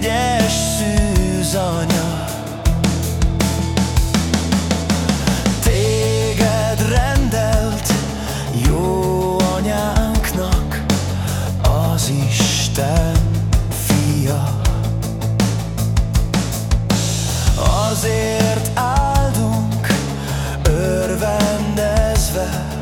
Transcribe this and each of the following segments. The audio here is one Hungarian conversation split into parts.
kegyes szűzanya. Téged rendelt jó anyánknak az Isten fia. Azért áldunk örvendezve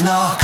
anyánknak az Isten